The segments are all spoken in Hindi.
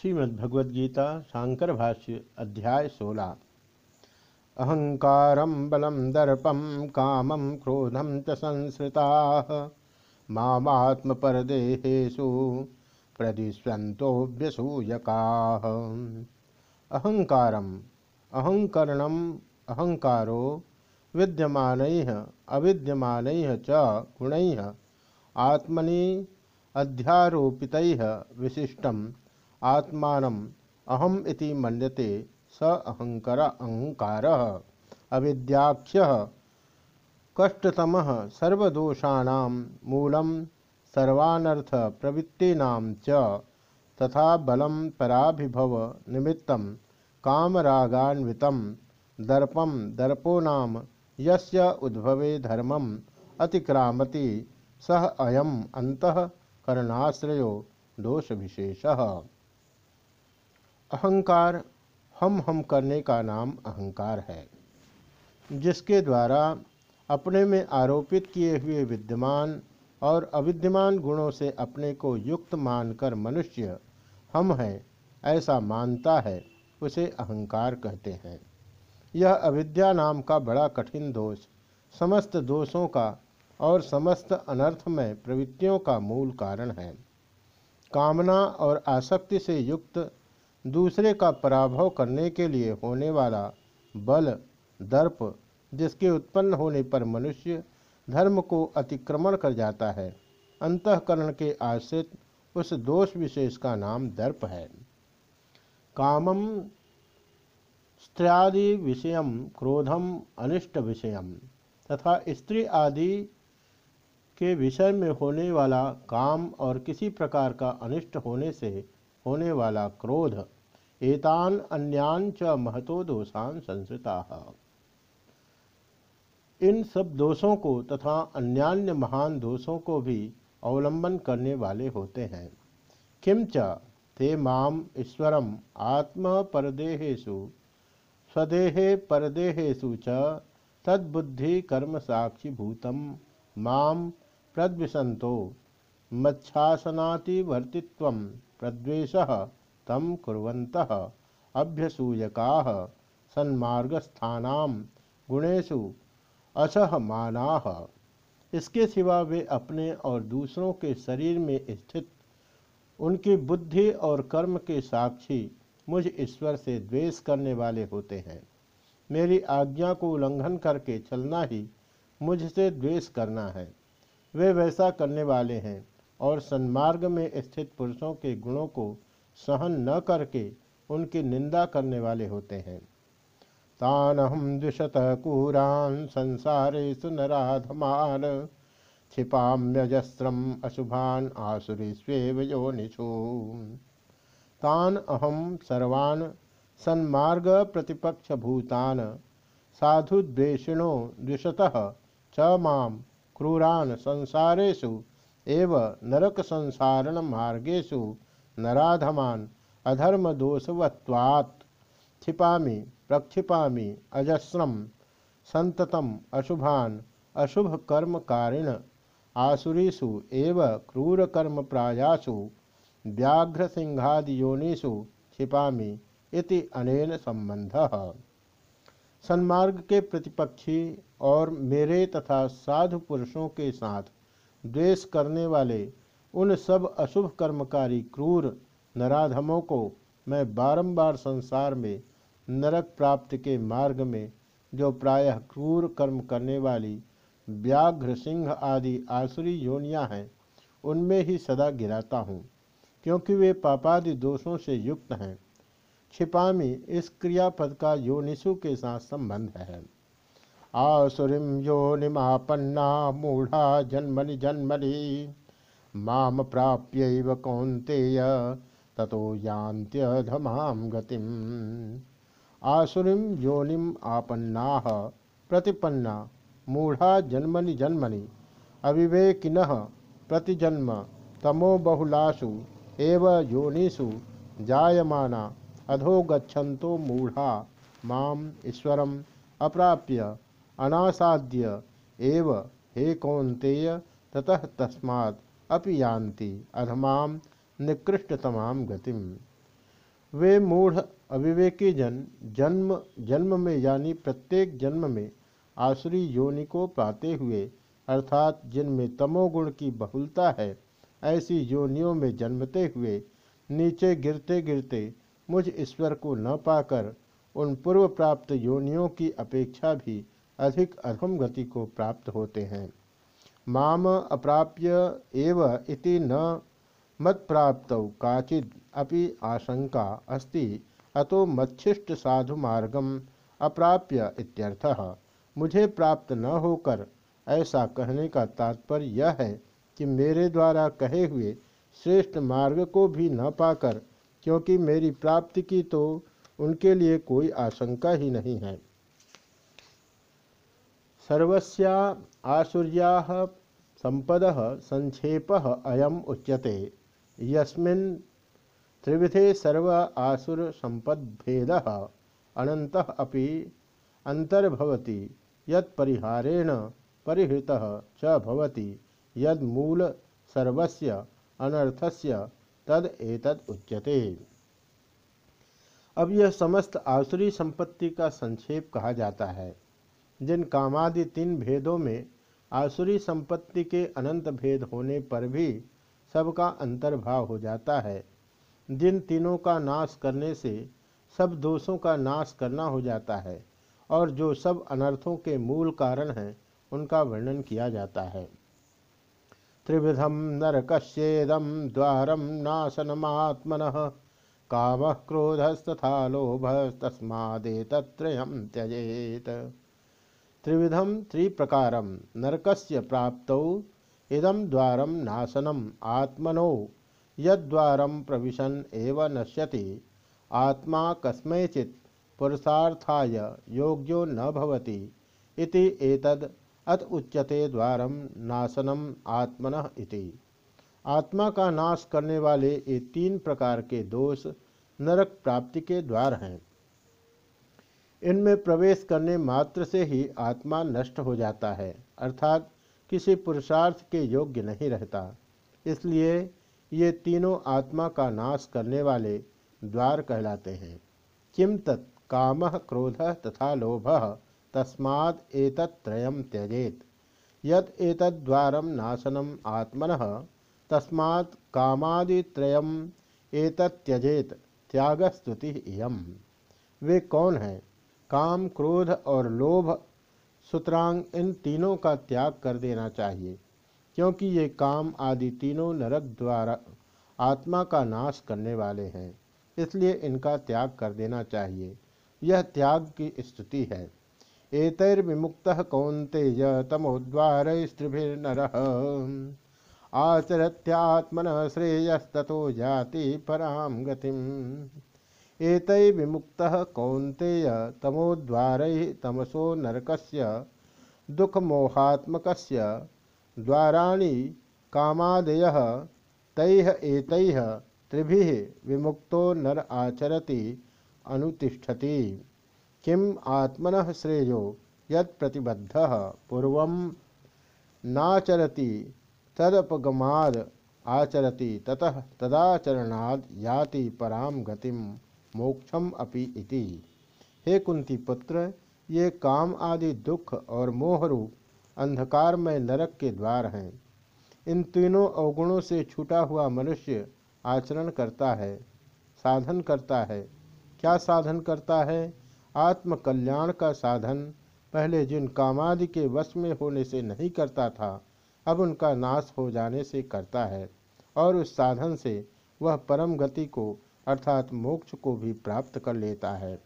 श्रीमद्भगवद्गीता शांकर भाष्य अध्याय सोलह। अहंकार बलम दर्पम कामम क्रोधम च संसृता मात्म परदेहेशु प्रदिस्वंतोभ्यसूयका अहंकार, अहंकरण, अहंकारो, विद्यमान, अविद्यमान च गुण, आत्मनि अध्यारोपित विशिष्ट आत्मा अहम इति मन्यते स अहंकार अहंकार। अविद्याख्य कष्टतम सर्वदोषाण मूलम सर्वानर्थ प्रवृत्तीना च तथा बलम पराभिभव निमित्त कामरागान्वित दर्पम दर्पो नाम यस्य उद्भवे धर्मम अतिक्रामति सह अयम अंतकरणाश्रयो दोष विशेष अहंकार हम हम करने का नाम अहंकार है, जिसके द्वारा अपने में आरोपित किए हुए विद्यमान और अविद्यमान गुणों से अपने को युक्त मानकर मनुष्य हम हैं, ऐसा मानता है, उसे अहंकार कहते हैं। यह अविद्या नाम का बड़ा कठिन दोष, समस्त दोषों का और समस्त अनर्थमय प्रवृत्तियों का मूल कारण है। कामना और आसक्ति से युक्त दूसरे का पराभव करने के लिए होने वाला बल, दर्प, जिसके उत्पन्न होने पर मनुष्य धर्म को अतिक्रमण कर जाता है, अंतकरण के आश्रित उस दोष विशेष का नाम दर्प है। कामम स्त्रियादि विषय क्रोधम अनिष्ट विषय तथा स्त्री आदि के विषय में होने वाला काम और किसी प्रकार का अनिष्ट होने से होने वाला क्रोध, एतान अन्यान च महतो दोषान संस्कृता इन सब दोषों को तथा अन्यान्य महान दोषों को भी अवलंबन करने वाले होते हैं। किम च ते माम ईश्वरम आत्म परदेहेशु स्वदेहे परदेहेशु च तद्बुद्धि कर्म साक्षी भूतम माम मच्छासनातिवर्तित्व प्रद्वेश तम कुरंत अभ्यसूयका सन्मार्गस्थाना गुणेशु असहमाना। इसके सिवा वे अपने और दूसरों के शरीर में स्थित, उनकी बुद्धि और कर्म के साक्षी मुझ ईश्वर से द्वेष करने वाले होते हैं। मेरी आज्ञा को उल्लंघन करके चलना ही मुझसे द्वेष करना है। वे वैसा करने वाले हैं। और सन्मार्ग में स्थित पुरुषों के गुणों को सहन न करके उनकी निंदा करने वाले होते हैं। तान हम द्विशत कूरान संसारे सुनराधमान क्षिपाम्यजस्रम अशुभान आसुरी स्वेव तान अहम सर्वान सन्मार्ग प्रतिपक्ष भूतान साधुद्वेषिणो द्विशतः च माम क्रूरान संसारेशु एव नरक संसारण मार्गेशु नराधमान अधर्म दोषवत्वात् क्षिपामि, प्रक्षिपामि अजस्रम संततम अशुभान अशुभ कर्म कारिण आसुरीषु एव क्रूर कर्म प्रायासु व्याघ्र सिंहादियोनिषु क्षिपामि इति अनेन संबंधः सन्मार्ग के प्रतिपक्षी और मेरे तथा साधु पुरुषों के साथ द्वेष करने वाले, उन सब अशुभ कर्मकारी क्रूर नराधमों को मैं बारंबार संसार में नरक प्राप्ति के मार्ग में, जो प्रायः क्रूर कर्म करने वाली व्याघ्र सिंह आदि आसुरी योनियाँ हैं, उनमें ही सदा गिराता हूँ, क्योंकि वे पापादि दोषों से युक्त हैं। छिपामी इस क्रियापद का योनिषु के साथ संबंध है। आसुरीम योनिमापन्ना मूढ़ा जन्मनि जन्मनि। माम प्राप्य कौंतेय ततो यान्त्यधमाम गतिम। आसुरीम योनिम आपन्ना, प्रतिपन्ना, मूढ़ा जन्मनि जन्मनि। अविवेकिन, प्रतिजन्म, तमो बहुलासु, एव योनिषु, जायमाना अधो गच्छन्तो मूढ़ा, माम ईश्वरम अप्राप्य। अनासाद्य एव हे कौंतेय ततः तस्मात् अपि यान्ति अधमाम निकृष्टतमाम गतिम। वे मूढ़ अविवेकी जन, जन्म जन्म में यानी प्रत्येक जन्म में आसुरी योनि को पाते हुए, अर्थात जिनमें तमोगुण की बहुलता है, ऐसी योनियों में जन्मते हुए, नीचे गिरते गिरते मुझ ईश्वर को न पाकर उन पूर्व प्राप्त योनियों की अपेक्षा भी अधिक अधम गति को प्राप्त होते हैं। माम अप्राप्य एव इति न मत प्राप्त काचिद अपि आशंका अस्ति, अतो मच्छिष्ट साधु मार्गम अप्राप्य इत्यर्थः। मुझे प्राप्त न होकर ऐसा कहने का तात्पर्य यह है कि मेरे द्वारा कहे हुए श्रेष्ठ मार्ग को भी न पाकर, क्योंकि मेरी प्राप्ति की तो उनके लिए कोई आशंका ही नहीं है। सर्वस्या आसुर्या संपद संक्षेप अयम उच्यते। यस्मिन् त्रिविधे सर्व आसुर संपद्भेद अनंत अपि अंतर्भवति यत्परिहारेण परिहृत च भवति। यद मूल सर्वस्य अनर्थस्य तद एतद उच्यते। अब यह समस्त आसुरी संपत्ति का संक्षेप कहा जाता है। जिन कामादि तीन भेदों में आसुरी संपत्ति के अनंत भेद होने पर भी सबका अंतर्भाव हो जाता है। जिन तीनों का नाश करने से सब दोषों का नाश करना हो जाता है और जो सब अनर्थों के मूल कारण हैं, उनका वर्णन किया जाता है। त्रिविधम नरकश्येदम द्वारम नाशनमात्मन काम क्रोधस्तथा लोभ तस्मादे त्यजेत। त्रिविधम त्रिप्रकारम नरकस्य प्राप्त इदम द्वारम नाशनम आत्मनो यद्वारम प्रविशन एव नश्यति। आत्मा कस्मैचित पुरुषार्थाय योग्यो न भवति, इति एतद अत उच्यते द्वारम नाशनम आत्मन इति। आत्मा का नाश करने वाले ये तीन प्रकार के दोष नरक प्राप्ति के द्वार हैं। इनमें प्रवेश करने मात्र से ही आत्मा नष्ट हो जाता है, अर्थात किसी पुरुषार्थ के योग्य नहीं रहता। इसलिए ये तीनों आत्मा का नाश करने वाले द्वार कहलाते हैं। किम तत् काम क्रोध तथा लोभ तस्माद एतत्रयम त्यजेत। यद एतद्वारम नाशनम आत्मन, तस्मात् कामादित्रयम एतत्यजेत त्यागस्तुति इयम। वे कौन हैं? काम, क्रोध और लोभ सुतरांग इन तीनों का त्याग कर देना चाहिए, क्योंकि ये काम आदि तीनों नरक द्वारा आत्मा का नाश करने वाले हैं, इसलिए इनका त्याग कर देना चाहिए। यह त्याग की स्तुति है। एतैर्विमुक्त कौंतेय तमोद्वार स्त्रिभिर्नर आचरत्यात्मन श्रेयस्तो जाति पराम गतिम। एत विमुक्त कौंतेय तमोद्वार तमसो नरक दुखमोहात्मकस्य द्वाराणि कामादय तैह एतैह त्रिभिः विमुक्तो नर आचरति अनुतिष्ठति। किम आत्मन श्रेयो यतिबद्ध पूर्व नाचरति तदपगमाद आचरति ततः तदाचरणाद याति पराम गतिम। मोक्षम अपि इति। हे कुंती पुत्र, ये काम आदि दुख और मोहरूप अंधकार में नरक के द्वार हैं। इन तीनों अवगुणों से छूटा हुआ मनुष्य आचरण करता है, साधन करता है। क्या साधन करता है? आत्म कल्याण का साधन पहले जिन कामादि के वश में होने से नहीं करता था, अब उनका नाश हो जाने से करता है, और उस साधन से वह परम गति को अर्थात मोक्ष को भी प्राप्त कर लेता है।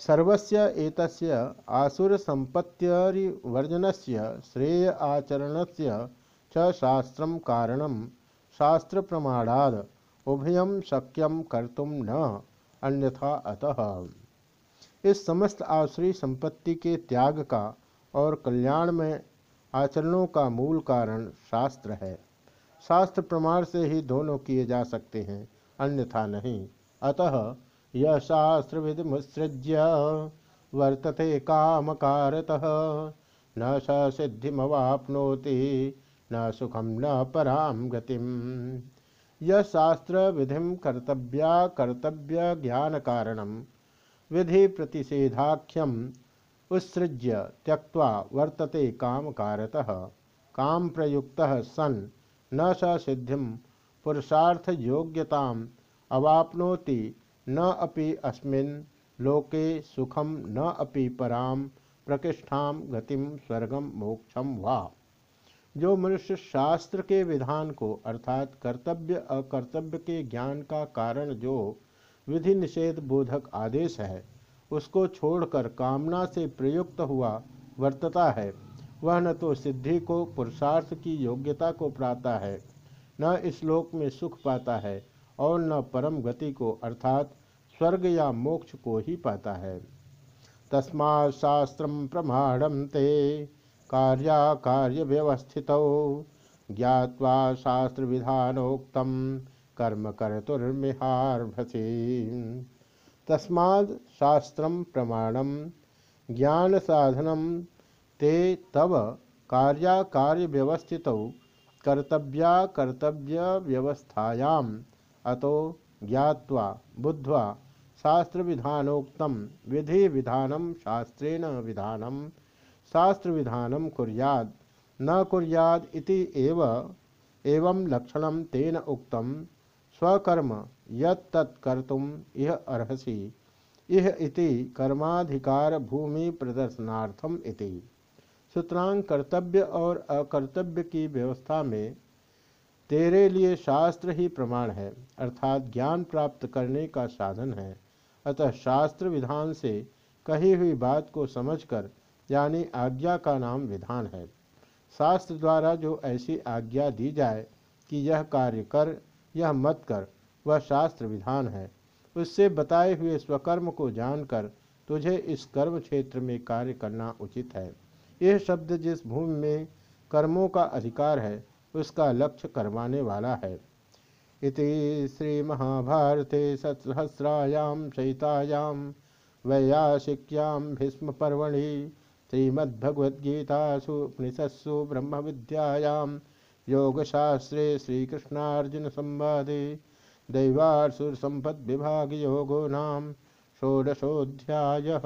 सर्वस्य एतस्य आसुर संपत्तिवर्जनस्य श्रेय आचरणस्य च शास्त्र कारणम शास्त्र प्रमाणाद उभयम शक्यम कर्तुम न, अन्यथा अतः। इस समस्त आसुरी संपत्ति के त्याग का और कल्याण में आचरणों का मूल कारण शास्त्र है। शास्त्र प्रमाण से ही दोनों किए जा सकते हैं। अन्यथा नहीं। अतः यह शास्त्र विधि मुसृज्य वर्तते काम कारतः न स सिद्धिमवापनोति न सुखम न पराम गतिम। यह शास्त्र विधि कर्तव्या कर्तव्य ज्ञान कारणम विधि प्रतिषेधाख्यम उत्सृज्य त्यक्वा वर्तते काम कारतः काम प्रयुक्त सन न स सिद्धि पुरुषार्थ योग्यता अवापनोति न अपि अस्मिन् लोके सुखम न अपि पराम प्रकृष्ठा गतिम स्वर्गम मोक्षम वा। जो मनुष्य शास्त्र के विधान को अर्थात कर्तव्य अकर्तव्य के ज्ञान का कारण जो विधि निषेध बोधक आदेश है, उसको छोड़कर कामना से प्रयुक्त हुआ वर्तता है, वह न तो सिद्धि को पुरुषार्थ की योग्यता को पाता है। न इस लोक में सुख पाता है और न परम गति को अर्थात स्वर्ग या मोक्ष को ही पाता है। तस्मा शास्त्र प्रमाणम ते कार्य व्यवस्थित ज्ञावा शास्त्र विधानोक्त कर्म कर्तुर्मिहार्भसी। तस्मा शास्त्र प्रमाणम ज्ञान साधनम ते तव कार्याकार्य व्यवस्थित कर्तव्या कर्तव्य व्यवस्थायाम अतो ज्ञावा बुद्ध्वा शास्त्र विधानोक्तम विधि विधानम शास्त्रेण विधानम शास्त्र विधानम कुर्याद, न कुर्याद इति एव, एवं लक्षणम तेन उक्तम स्वकर्म यत्तत्कर्तुम यह अर्हसि। यह इति कर्माधिकार भूमि प्रदर्शनार्थम इति। सूत्रांग कर्तव्य और अकर्तव्य की व्यवस्था में तेरे लिए शास्त्र ही प्रमाण है, अर्थात ज्ञान प्राप्त करने का साधन है। अतः शास्त्र विधान से कही हुई बात को समझकर, यानी आज्ञा का नाम विधान है। शास्त्र द्वारा जो ऐसी आज्ञा दी जाए कि यह कार्य कर, यह मत कर, वह शास्त्र विधान है। उससे बताए हुए स्वकर्म को जानकर तुझे इस कर्म क्षेत्र में कार्य करना उचित है। यह शब्द जिस भूमि में कर्मों का अधिकार है, उसका लक्ष्य करवाने वाला है। इति श्री महाभारते सत्सहस्रायां शयितायां वैयासिक्यां भीष्मपर्वणि श्रीमद्भगवद्गीतासु उपनिषत्सु ब्रह्मविद्यायां योगशास्त्रे श्रीकृष्णार्जुनसंवादे दैवासुरसम्पद्विभागयोगो नाम षोडशोऽध्यायः।